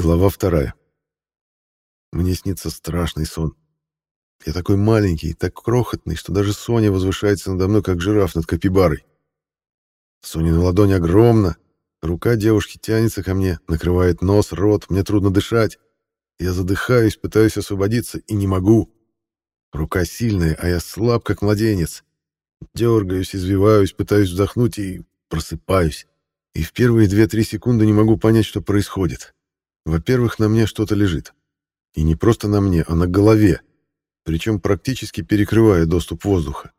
Глава вторая. Мне снится страшный сон. Я такой маленький, так крохотный, что даже Соня возвышается надо мной, как жираф над капибарой. Сонина ладонь огромна, рука девушки тянется ко мне, накрывает нос, рот, мне трудно дышать. Я задыхаюсь, пытаюсь освободиться и не могу. Рука сильная, а я слаб, как младенец. Дергаюсь, извиваюсь, пытаюсь вздохнуть и просыпаюсь. И в первые две-три секунды не могу понять, что происходит. Во-первых, на мне что-то лежит. И не просто на мне, а на голове, причем практически перекрывая доступ воздуха.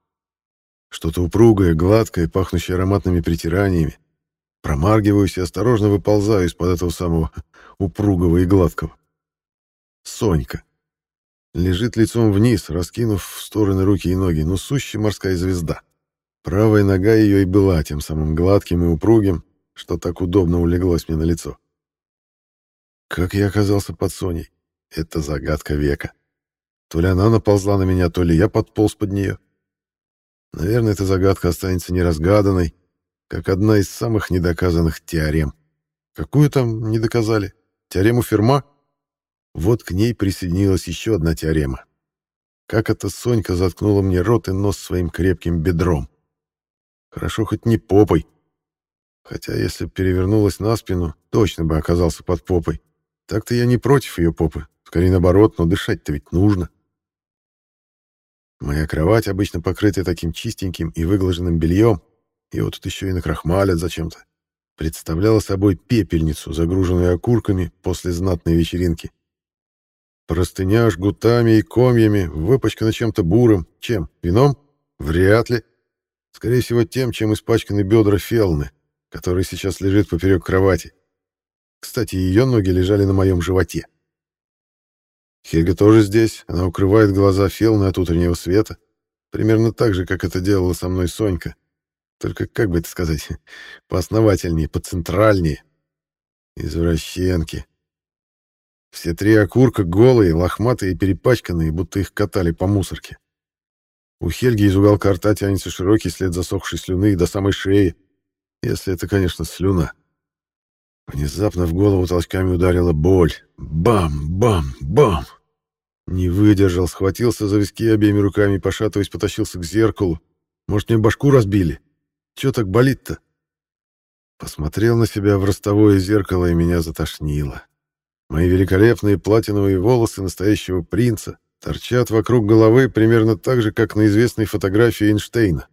Что-то упругое, гладкое, пахнущее ароматными притираниями. Промаргиваюсь и осторожно выползаю из-под этого самого упругого и гладкого. Сонька. Лежит лицом вниз, раскинув в стороны руки и ноги, но сущая морская звезда. Правая нога ее и была тем самым гладким и упругим, что так удобно улеглось мне на лицо. Как я оказался под Соней? Это загадка века. То ли она наползла на меня, то ли я подполз под нее. Наверное, эта загадка останется неразгаданной, как одна из самых недоказанных теорем. Какую там не доказали? Теорему Ферма? Вот к ней присоединилась еще одна теорема. Как эта Сонька заткнула мне рот и нос своим крепким бедром. Хорошо хоть не попой. Хотя если перевернулась на спину, точно бы оказался под попой. Так-то я не против ее попы. Скорее наоборот, но дышать-то ведь нужно. Моя кровать, обычно покрытая таким чистеньким и выглаженным бельем, и вот тут еще и накрахмалят зачем-то, представляла собой пепельницу, загруженную окурками после знатной вечеринки. Простыня жгутами и комьями, выпачкана чем-то бурым. Чем? Вином? Вряд ли. Скорее всего, тем, чем испачканы бедра Фелны, который сейчас лежит поперек кровати. Кстати, ее ноги лежали на моем животе. Хельга тоже здесь, она укрывает глаза Фелны от утреннего света, примерно так же, как это делала со мной Сонька. Только, как бы это сказать, поосновательнее, поцентральнее. Извращенки. Все три окурка голые, лохматые и перепачканные, будто их катали по мусорке. У Хельги из уголка рта тянется широкий след засохшей слюны до самой шеи, если это, конечно, слюна. Внезапно в голову толчками ударила боль. Бам, бам, бам. Не выдержал, схватился за виски обеими руками пошатываясь, потащился к зеркалу. Может, мне башку разбили? Чё так болит-то? Посмотрел на себя в ростовое зеркало, и меня затошнило. Мои великолепные платиновые волосы настоящего принца торчат вокруг головы примерно так же, как на известной фотографии Эйнштейна,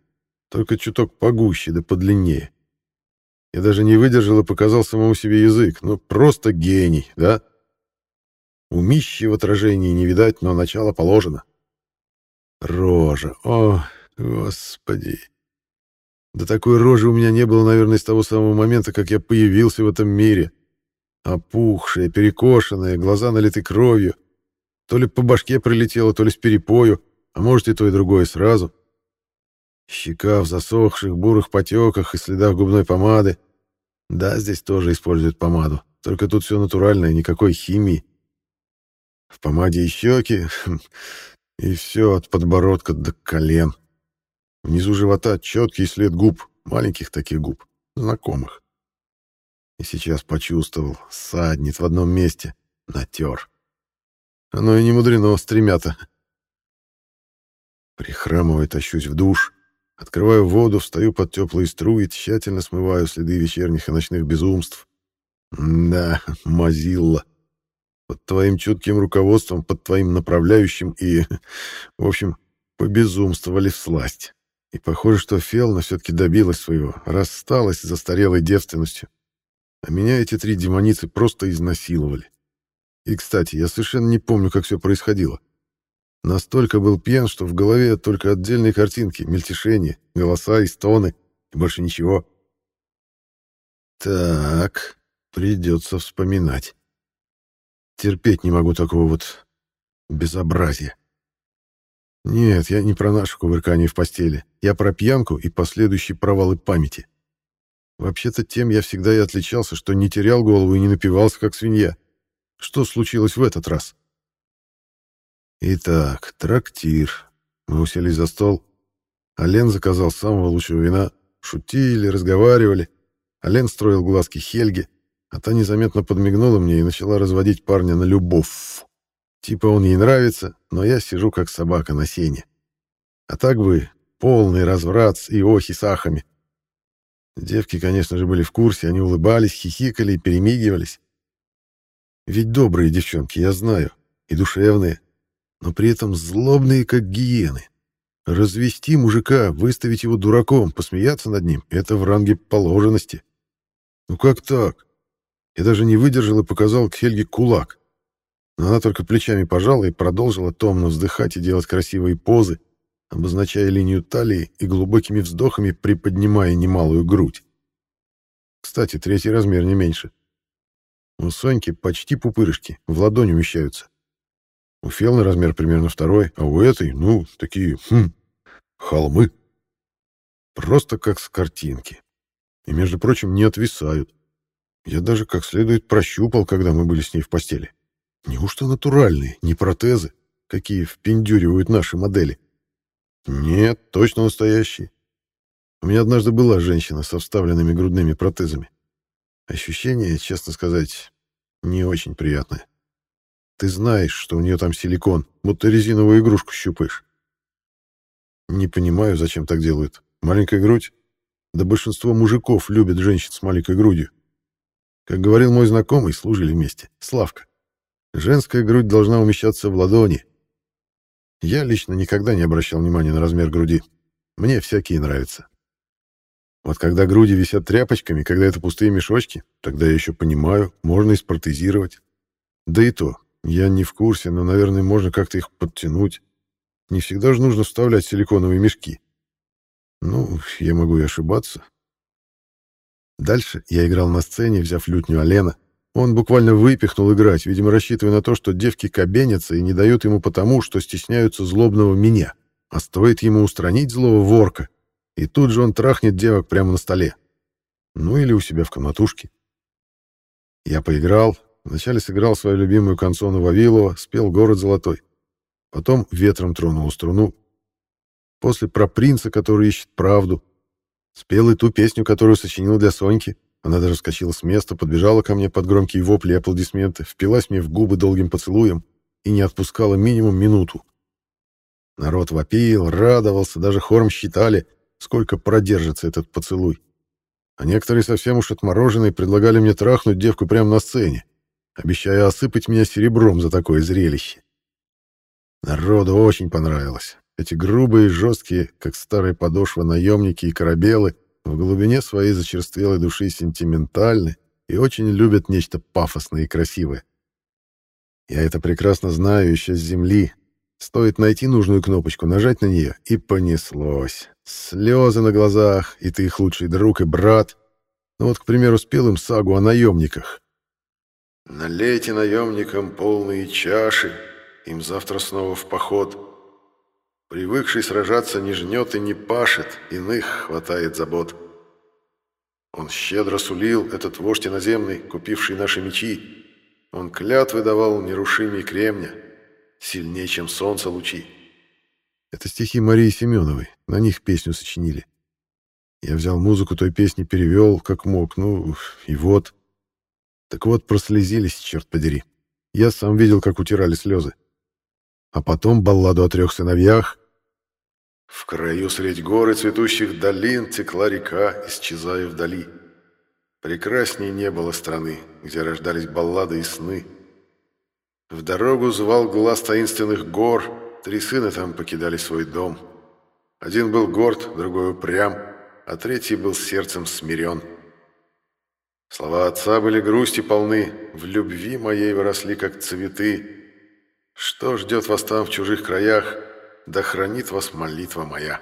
только чуток погуще да подлиннее. Я даже не выдержал и показал самому себе язык. Ну, просто гений, да? Умищи в отражении не видать, но начало положено. Рожа. О, господи. Да такой рожи у меня не было, наверное, с того самого момента, как я появился в этом мире. Опухшая, перекошенная, глаза налиты кровью. То ли по башке прилетело, то ли с перепою, а может и то, и другое сразу. Щека в засохших бурых потеках и следах губной помады. Да, здесь тоже используют помаду, только тут все натуральное, никакой химии. В помаде и щеки, и все от подбородка до колен. Внизу живота четкий след губ, маленьких таких губ, знакомых. И сейчас почувствовал, саднет в одном месте, натер. Оно и не мудрено, стремята. Прихрамывая, тащусь в душ, Открываю воду, встаю под теплые струи, тщательно смываю следы вечерних и ночных безумств. Да, Мазилла. Под твоим чутким руководством, под твоим направляющим и, в общем, побезумствовали в сласть. И похоже, что Фелна все-таки добилась своего, рассталась с застарелой девственностью. А меня эти три демоницы просто изнасиловали. И, кстати, я совершенно не помню, как все происходило. Настолько был пьян, что в голове только отдельные картинки, мельтешения, голоса и стоны, и больше ничего. Так, придется вспоминать. Терпеть не могу такого вот безобразия. Нет, я не про наше кувыркание в постели. Я про пьянку и последующие провалы памяти. Вообще-то тем я всегда и отличался, что не терял голову и не напивался, как свинья. Что случилось в этот раз? Итак, трактир. Мы уселись за стол. Ален заказал самого лучшего вина. Шутили, разговаривали. Ален строил глазки Хельге, а та незаметно подмигнула мне и начала разводить парня на любовь. Типа он ей нравится, но я сижу как собака на сене. А так бы полный разврат и охи с ахами. Девки, конечно же, были в курсе, они улыбались, хихикали и перемигивались. Ведь добрые девчонки, я знаю, и душевные, но при этом злобные, как гиены. Развести мужика, выставить его дураком, посмеяться над ним — это в ранге положенности. Ну как так? Я даже не выдержал и показал к Хельге кулак. Но она только плечами пожала и продолжила томно вздыхать и делать красивые позы, обозначая линию талии и глубокими вздохами приподнимая немалую грудь. Кстати, третий размер не меньше. У Соньки почти пупырышки, в ладони умещаются. У Фелны размер примерно второй, а у этой, ну, такие, хм, холмы. Просто как с картинки. И, между прочим, не отвисают. Я даже как следует прощупал, когда мы были с ней в постели. Неужто натуральные, не протезы, какие впендюривают наши модели? Нет, точно настоящие. У меня однажды была женщина со вставленными грудными протезами. Ощущение, честно сказать, не очень приятное. Ты знаешь, что у нее там силикон, будто резиновую игрушку щупаешь. Не понимаю, зачем так делают. Маленькая грудь? Да большинство мужиков любят женщин с маленькой грудью. Как говорил мой знакомый, служили вместе, Славка. Женская грудь должна умещаться в ладони, я лично никогда не обращал внимания на размер груди. Мне всякие нравятся. Вот когда груди висят тряпочками, когда это пустые мешочки, тогда я еще понимаю, можно и спротезировать. Да и то, я не в курсе, но, наверное, можно как-то их подтянуть. Не всегда же нужно вставлять силиконовые мешки. Ну, я могу и ошибаться. Дальше я играл на сцене, взяв лютню Алена, он буквально выпихнул играть, видимо, рассчитывая на то, что девки кабенятся и не дают ему потому, что стесняются злобного меня. А стоит ему устранить злого ворка, и тут же он трахнет девок прямо на столе. Ну или у себя в комнатушке. Я поиграл, вначале сыграл свою любимую канцону Вавилова, спел «Город золотой». Потом ветром тронул струну. После про принца, который ищет правду. Спел и ту песню, которую сочинил для Соньки. Она даже вскочила с места, подбежала ко мне под громкие вопли и аплодисменты, впилась мне в губы долгим поцелуем и не отпускала минимум минуту. Народ вопил, радовался, даже хором считали, сколько продержится этот поцелуй. А некоторые совсем уж отмороженные предлагали мне трахнуть девку прямо на сцене, обещая осыпать меня серебром за такое зрелище. Народу очень понравилось. Эти грубые, жесткие, как старая подошва, наемники и корабелы в глубине своей зачерствелой души сентиментальны и очень любят нечто пафосное и красивое. Я это прекрасно знаю еще с земли. Стоит найти нужную кнопочку, нажать на нее, и понеслось. Слезы на глазах, и ты их лучший друг и брат. Ну вот, к примеру, спел им сагу о наемниках. «Налейте наемникам полные чаши, им завтра снова в поход». Привыкший сражаться не жнет и не пашет, иных хватает забот. Он щедро сулил, этот вождь иноземный, купивший наши мечи. Он клятвы давал нерушимей кремня, сильнее, чем солнце лучи. Это стихи Марии Семеновой, на них песню сочинили. Я взял музыку той песни, перевел, как мог, ну, и вот. Так вот, прослезились, черт подери. Я сам видел, как утирали слезы а потом балладу о трех сыновьях. В краю средь горы цветущих долин текла река, исчезая вдали. Прекрасней не было страны, где рождались баллады и сны. В дорогу звал глаз таинственных гор, три сына там покидали свой дом. Один был горд, другой упрям, а третий был сердцем смирен. Слова отца были грусти полны, в любви моей выросли, как цветы, что ждет вас там в чужих краях, да хранит вас молитва моя».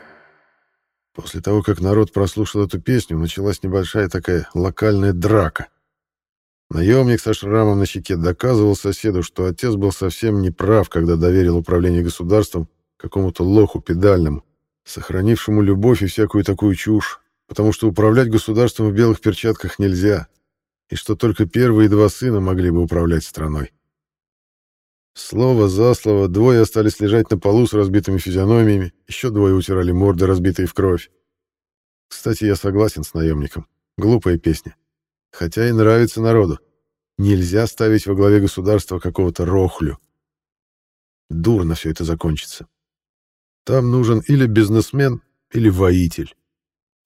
После того, как народ прослушал эту песню, началась небольшая такая локальная драка. Наемник со шрамом на щеке доказывал соседу, что отец был совсем неправ, когда доверил управление государством какому-то лоху педальному, сохранившему любовь и всякую такую чушь, потому что управлять государством в белых перчатках нельзя, и что только первые два сына могли бы управлять страной. Слово за слово, двое остались лежать на полу с разбитыми физиономиями, еще двое утирали морды, разбитые в кровь. Кстати, я согласен с наемником. Глупая песня. Хотя и нравится народу. Нельзя ставить во главе государства какого-то рохлю. Дурно все это закончится. Там нужен или бизнесмен, или воитель.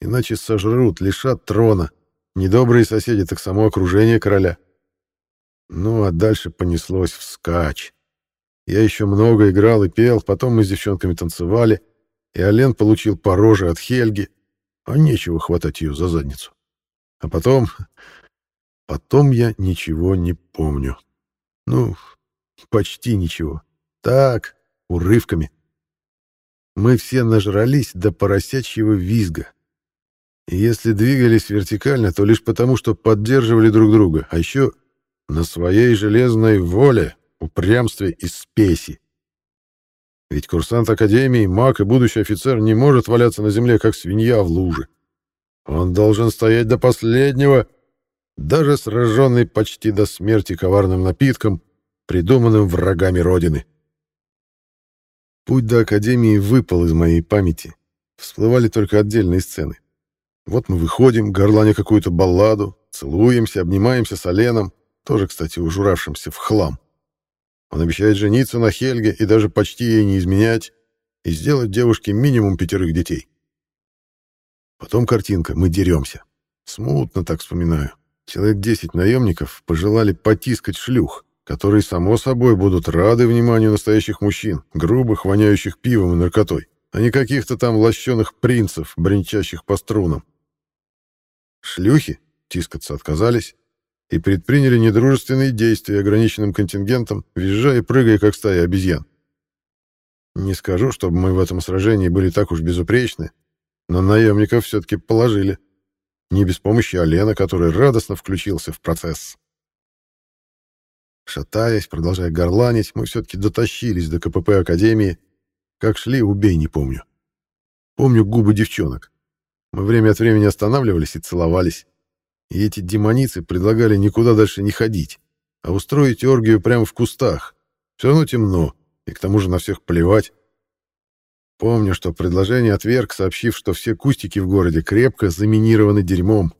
Иначе сожрут, лишат трона. Недобрые соседи, так само окружение короля. Ну, а дальше понеслось вскачь. Я еще много играл и пел, потом мы с девчонками танцевали, и Ален получил по роже от Хельги, а нечего хватать ее за задницу. А потом... Потом я ничего не помню. Ну, почти ничего. Так, урывками. Мы все нажрались до поросячьего визга. Если двигались вертикально, то лишь потому, что поддерживали друг друга, а еще на своей железной воле, упрямстве и спеси. Ведь курсант Академии, маг и будущий офицер не может валяться на земле, как свинья в луже. Он должен стоять до последнего, даже сраженный почти до смерти коварным напитком, придуманным врагами Родины. Путь до Академии выпал из моей памяти. Всплывали только отдельные сцены. Вот мы выходим, горланя какую-то балладу, целуемся, обнимаемся с Оленом, тоже, кстати, ужуравшимся в хлам. Он обещает жениться на Хельге и даже почти ей не изменять, и сделать девушке минимум пятерых детей. Потом картинка «Мы деремся». Смутно так вспоминаю. Человек десять наемников пожелали потискать шлюх, которые, само собой, будут рады вниманию настоящих мужчин, грубых, воняющих пивом и наркотой, а не каких-то там лощеных принцев, бренчащих по струнам. Шлюхи тискаться отказались, и предприняли недружественные действия ограниченным контингентом, визжая и прыгая, как стая обезьян. Не скажу, чтобы мы в этом сражении были так уж безупречны, но наемников все-таки положили. Не без помощи Алена, который радостно включился в процесс. Шатаясь, продолжая горланить, мы все-таки дотащились до КПП Академии. Как шли, убей, не помню. Помню губы девчонок. Мы время от времени останавливались и целовались. И эти демоницы предлагали никуда дальше не ходить, а устроить оргию прямо в кустах. Все равно темно, и к тому же на всех плевать. Помню, что предложение отверг, сообщив, что все кустики в городе крепко заминированы дерьмом,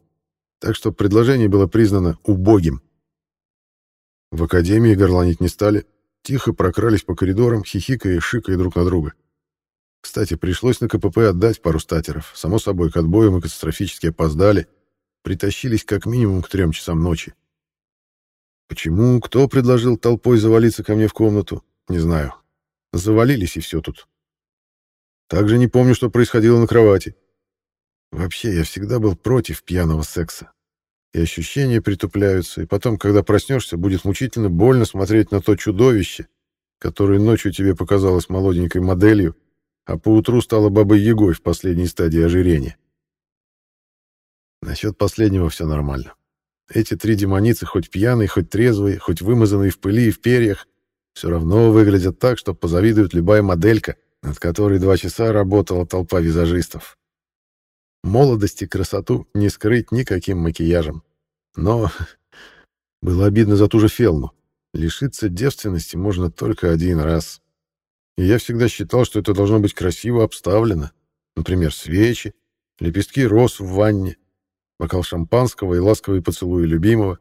так что предложение было признано убогим. В академии горланить не стали, тихо прокрались по коридорам, хихикая и шикая друг на друга. Кстати, пришлось на КПП отдать пару статеров. Само собой, к отбою мы катастрофически опоздали — притащились как минимум к трем часам ночи. Почему, кто предложил толпой завалиться ко мне в комнату, не знаю. Завалились и все тут. Также не помню, что происходило на кровати. Вообще, я всегда был против пьяного секса. И ощущения притупляются, и потом, когда проснешься, будет мучительно больно смотреть на то чудовище, которое ночью тебе показалось молоденькой моделью, а поутру стало бабой Егой в последней стадии ожирения. Насчет последнего все нормально. Эти три демоницы, хоть пьяные, хоть трезвые, хоть вымазанные в пыли и в перьях, все равно выглядят так, что позавидует любая моделька, над которой два часа работала толпа визажистов. Молодость и красоту не скрыть никаким макияжем. Но было обидно за ту же Фелну. Лишиться девственности можно только один раз. Я всегда считал, что это должно быть красиво обставлено. Например, свечи, лепестки роз в ванне, бокал шампанского и ласковые поцелуи любимого.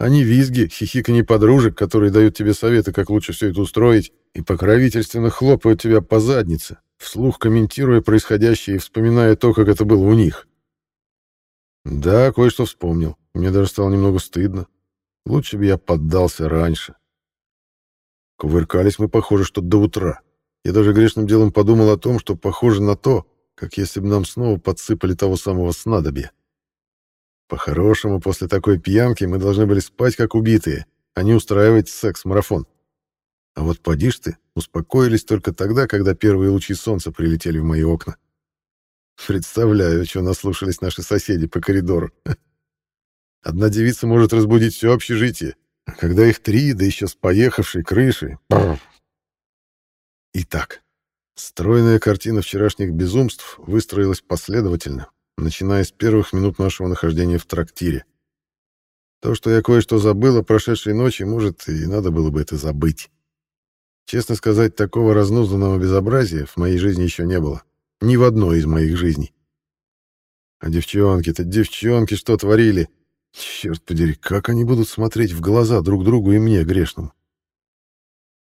А не визги, хихиканье подружек, которые дают тебе советы, как лучше все это устроить, и покровительственно хлопают тебя по заднице, вслух комментируя происходящее и вспоминая то, как это было у них. Да, кое-что вспомнил. Мне даже стало немного стыдно. Лучше бы я поддался раньше. Кувыркались мы, похоже, что до утра. Я даже грешным делом подумал о том, что похоже на то, как если бы нам снова подсыпали того самого снадобья. По-хорошему, после такой пьянки мы должны были спать как убитые, а не устраивать секс-марафон. А вот поди ты, успокоились только тогда, когда первые лучи солнца прилетели в мои окна. Представляю, что наслушались наши соседи по коридору. Одна девица может разбудить все общежитие, когда их три, да еще с поехавшей крышей... Итак, стройная картина вчерашних безумств выстроилась последовательно, начиная с первых минут нашего нахождения в трактире. То, что я кое-что забыл о прошедшей ночи, может, и надо было бы это забыть. Честно сказать, такого разнузданного безобразия в моей жизни еще не было. Ни в одной из моих жизней. А девчонки-то, девчонки что творили? Черт подери, как они будут смотреть в глаза друг другу и мне, грешному?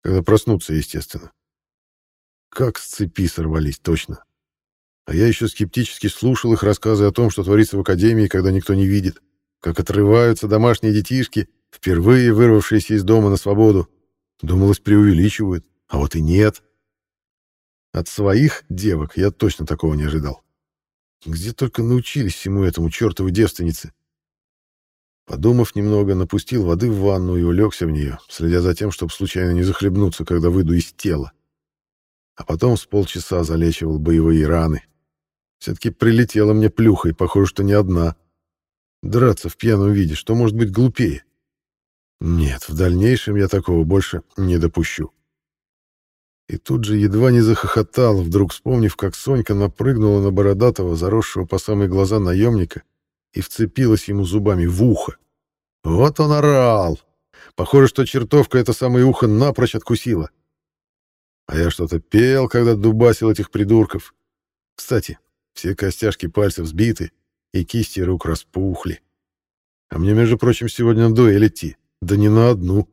Когда проснутся, естественно. Как с цепи сорвались, точно. А я еще скептически слушал их рассказы о том, что творится в академии, когда никто не видит, как отрываются домашние детишки, впервые вырвавшиеся из дома на свободу. Думалось, преувеличивают, а вот и нет. От своих девок я точно такого не ожидал. Где только научились всему этому чертовы девственницы. Подумав немного, напустил воды в ванну и улегся в нее, следя за тем, чтобы случайно не захлебнуться, когда выйду из тела. А потом с полчаса залечивал боевые раны. Все-таки прилетела мне плюха, и похоже, что не одна. Драться в пьяном виде, что может быть глупее? Нет, в дальнейшем я такого больше не допущу. И тут же едва не захохотал, вдруг вспомнив, как Сонька напрыгнула на бородатого, заросшего по самые глаза наемника, и вцепилась ему зубами в ухо. Вот он орал! Похоже, что чертовка это самое ухо напрочь откусила. А я что-то пел, когда дубасил этих придурков. Кстати, все костяшки пальцев сбиты, и кисти рук распухли. А мне, между прочим, сегодня на дуэль идти. Да не на одну.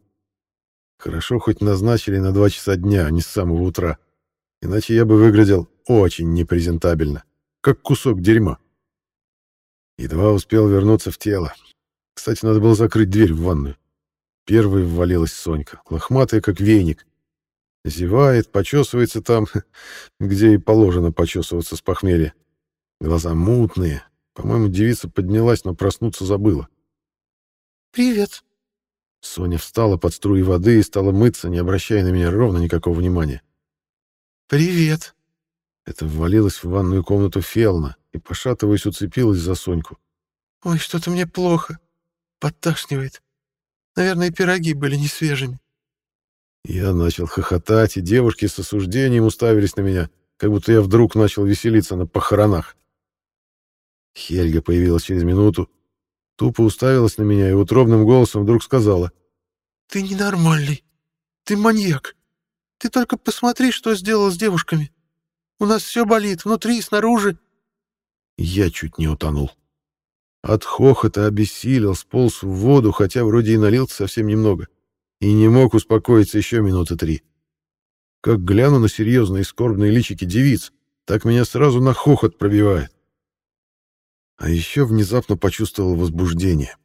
Хорошо, хоть назначили на два часа дня, а не с самого утра. Иначе я бы выглядел очень непрезентабельно, как кусок дерьма. Едва успел вернуться в тело. Кстати, надо было закрыть дверь в ванную. Первой ввалилась Сонька, лохматая, как веник. Зевает, почесывается там, где и положено почесываться с похмелья. Глаза мутные. По-моему, девица поднялась, но проснуться забыла. «Привет». Соня встала под струи воды и стала мыться, не обращая на меня ровно никакого внимания. «Привет». Это ввалилась в ванную комнату Фелна и, пошатываясь, уцепилась за Соньку. «Ой, что-то мне плохо. Подташнивает. Наверное, пироги были не свежими». Я начал хохотать, и девушки с осуждением уставились на меня, как будто я вдруг начал веселиться на похоронах. Хельга появилась через минуту, тупо уставилась на меня и утробным голосом вдруг сказала. «Ты ненормальный. Ты маньяк. Ты только посмотри, что сделал с девушками. У нас все болит, внутри и снаружи. Я чуть не утонул. От хохота обессилел, сполз в воду, хотя вроде и налил совсем немного. И не мог успокоиться еще минуты три. Как гляну на серьезные скорбные личики девиц, так меня сразу на хохот пробивает. А еще внезапно почувствовал возбуждение.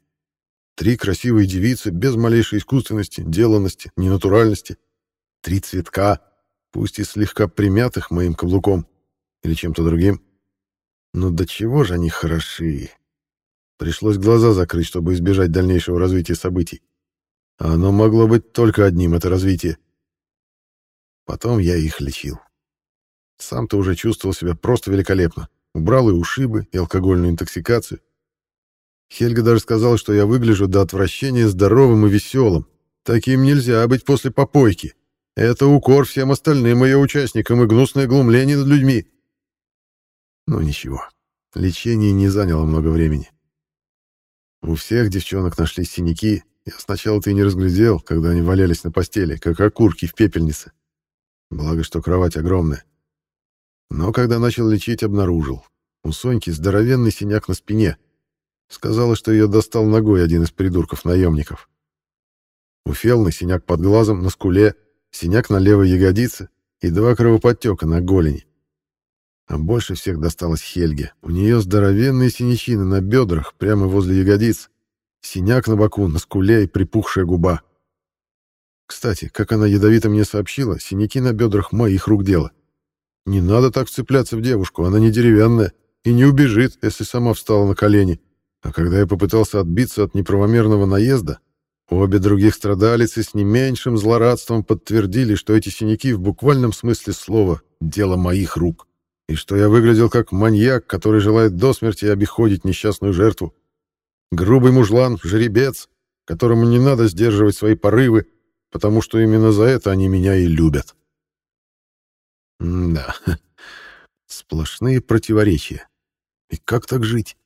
Три красивые девицы, без малейшей искусственности, деланности, ненатуральности. Три цветка, пусть и слегка примятых моим каблуком или чем-то другим. Но до чего же они хороши. Пришлось глаза закрыть, чтобы избежать дальнейшего развития событий. А оно могло быть только одним, это развитие. Потом я их лечил. Сам-то уже чувствовал себя просто великолепно. Убрал и ушибы, и алкогольную интоксикацию. Хельга даже сказала, что я выгляжу до отвращения здоровым и веселым. Таким нельзя быть после попойки. Это укор всем остальным ее участникам и гнусное глумление над людьми. Ну ничего, лечение не заняло много времени. У всех девчонок нашлись синяки. Я сначала-то и не разглядел, когда они валялись на постели, как окурки в пепельнице. Благо, что кровать огромная. Но когда начал лечить, обнаружил. У Соньки здоровенный синяк на спине. Сказала, что ее достал ногой один из придурков-наемников. У Фелны синяк под глазом, на скуле, синяк на левой ягодице и два кровоподтека на голени. А больше всех досталось Хельге. У нее здоровенные синячины на бедрах, прямо возле ягодиц. Синяк на боку, на скуле и припухшая губа. Кстати, как она ядовито мне сообщила, синяки на бедрах моих рук дело. Не надо так вцепляться в девушку, она не деревянная и не убежит, если сама встала на колени. А когда я попытался отбиться от неправомерного наезда, обе других страдалицы с не меньшим злорадством подтвердили, что эти синяки в буквальном смысле слова «дело моих рук» и что я выглядел как маньяк, который желает до смерти обиходить несчастную жертву. Грубый мужлан, жеребец, которому не надо сдерживать свои порывы, потому что именно за это они меня и любят. Да, сплошные противоречия. И как так жить?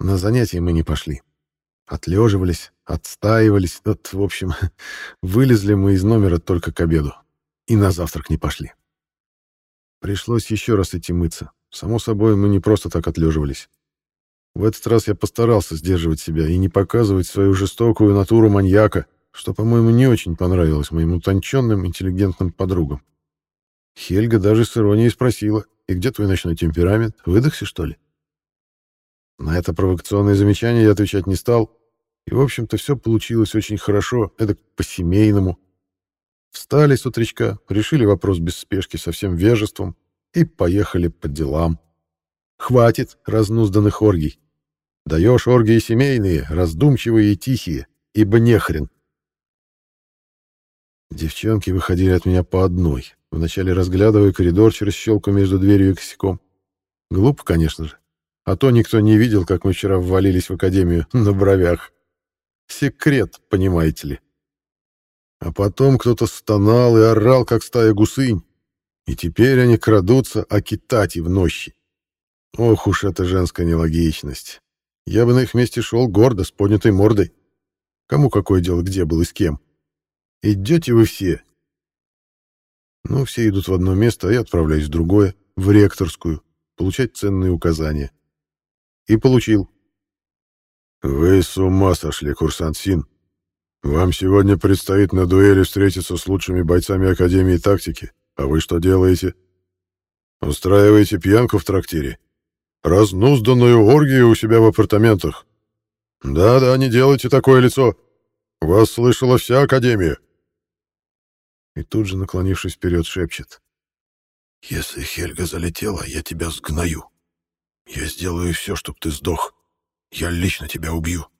На занятия мы не пошли. Отлеживались, отстаивались, вот, в общем, вылезли мы из номера только к обеду. И на завтрак не пошли. Пришлось еще раз идти мыться. Само собой, мы не просто так отлеживались. В этот раз я постарался сдерживать себя и не показывать свою жестокую натуру маньяка, что, по-моему, не очень понравилось моим утонченным, интеллигентным подругам. Хельга даже с иронией спросила, «И где твой ночной темперамент? Выдохся, что ли?» На это провокационное замечание я отвечать не стал, и, в общем-то, все получилось очень хорошо, это по-семейному. Встали с утречка, решили вопрос без спешки, со всем вежеством, и поехали по делам. Хватит разнузданных оргий. Даешь оргии семейные, раздумчивые и тихие, ибо нехрен. Девчонки выходили от меня по одной, вначале разглядывая коридор через щелку между дверью и косяком. Глупо, конечно же. А то никто не видел, как мы вчера ввалились в академию на бровях. Секрет, понимаете ли. А потом кто-то стонал и орал, как стая гусынь. И теперь они крадутся окитать и в нощи. Ох уж эта женская нелогичность. Я бы на их месте шел гордо, с поднятой мордой. Кому какое дело, где был и с кем. Идете вы все. Ну, все идут в одно место, а я отправляюсь в другое, в ректорскую, получать ценные указания. И получил. Вы с ума сошли, курсант Син. Вам сегодня предстоит на дуэли встретиться с лучшими бойцами Академии тактики. А вы что делаете? Устраиваете пьянку в трактире? Разнузданную оргию у себя в апартаментах? Да-да, не делайте такое лицо. Вас слышала вся Академия. И тут же, наклонившись вперед, шепчет. «Если Хельга залетела, я тебя сгною. Я сделаю все, чтобы ты сдох. Я лично тебя убью.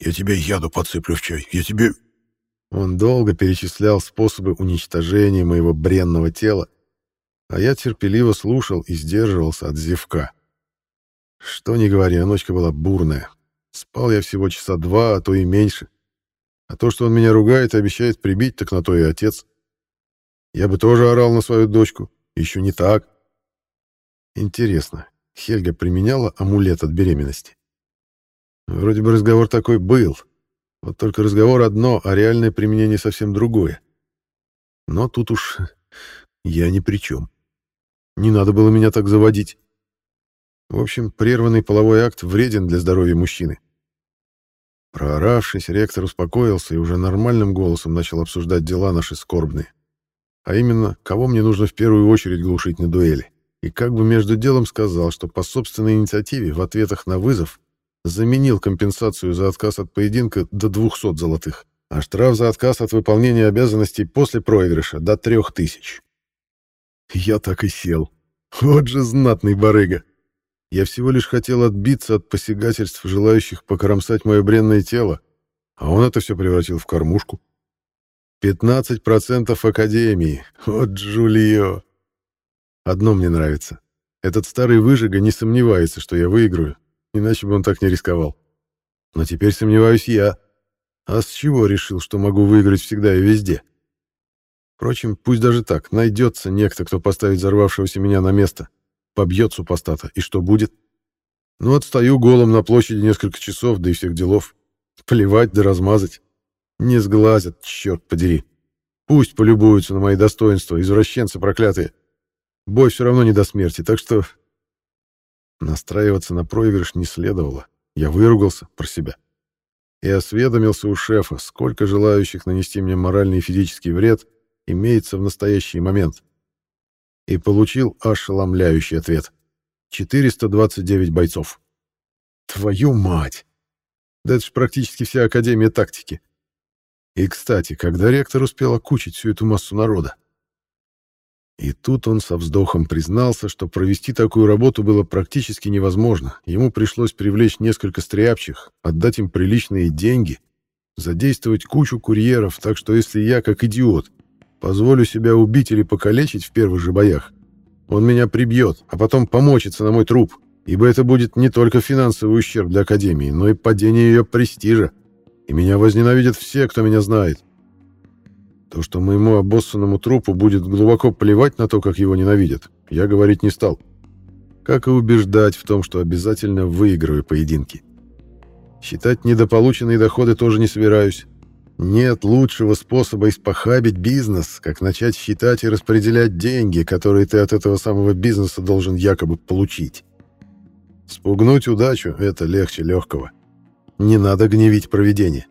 Я тебе яду подсыплю в чай. Я тебе...» Он долго перечислял способы уничтожения моего бренного тела, а я терпеливо слушал и сдерживался от зевка. Что ни говори, а ночка была бурная. Спал я всего часа два, а то и меньше. А то, что он меня ругает и обещает прибить, так на то и отец. Я бы тоже орал на свою дочку. Еще не так. Интересно, Хельга применяла амулет от беременности? Вроде бы разговор такой был, вот только разговор одно, а реальное применение совсем другое. Но тут уж я ни при чем. Не надо было меня так заводить. В общем, прерванный половой акт вреден для здоровья мужчины. Прооравшись, ректор успокоился и уже нормальным голосом начал обсуждать дела наши скорбные. А именно, кого мне нужно в первую очередь глушить на дуэли. И как бы между делом сказал, что по собственной инициативе в ответах на вызов заменил компенсацию за отказ от поединка до 200 золотых, а штраф за отказ от выполнения обязанностей после проигрыша до 3000. Я так и сел. Вот же знатный барыга. Я всего лишь хотел отбиться от посягательств, желающих покромсать мое бренное тело, а он это все превратил в кормушку. 15% Академии. Вот Джулио. Одно мне нравится. Этот старый выжига не сомневается, что я выиграю, иначе бы он так не рисковал. Но теперь сомневаюсь я. А с чего решил, что могу выиграть всегда и везде? Впрочем, пусть даже так, найдется некто, кто поставит взорвавшегося меня на место, побьет супостата, и что будет? Ну, отстаю голым на площади несколько часов, да и всех делов. Плевать да размазать. Не сглазят, черт подери. Пусть полюбуются на мои достоинства, извращенцы проклятые. Бой все равно не до смерти, так что Настраиваться на проигрыш не следовало. Я выругался про себя. И осведомился у шефа, сколько желающих нанести мне моральный и физический вред имеется в настоящий момент. И получил ошеломляющий ответ. 429 бойцов. Твою мать! Да это ж практически вся Академия тактики. И, кстати, когда ректор успел окучить всю эту массу народа? И тут он со вздохом признался, что провести такую работу было практически невозможно. Ему пришлось привлечь несколько стряпчих, отдать им приличные деньги, задействовать кучу курьеров, так что если я, как идиот, позволю себя убить или покалечить в первых же боях, он меня прибьет, а потом помочится на мой труп, ибо это будет не только финансовый ущерб для Академии, но и падение ее престижа. И меня возненавидят все, кто меня знает. То, что моему обоссанному трупу будет глубоко плевать на то, как его ненавидят, я говорить не стал. Как и убеждать в том, что обязательно выиграю поединки. Считать недополученные доходы тоже не собираюсь. Нет лучшего способа испохабить бизнес, как начать считать и распределять деньги, которые ты от этого самого бизнеса должен якобы получить. Спугнуть удачу — это легче легкого. Не надо гневить провидение.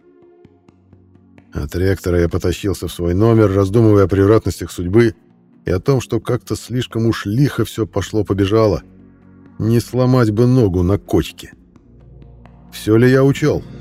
От ректора я потащился в свой номер, раздумывая о превратностях судьбы и о том, что как-то слишком уж лихо все пошло-побежало. Не сломать бы ногу на кочке. Все ли я учел? —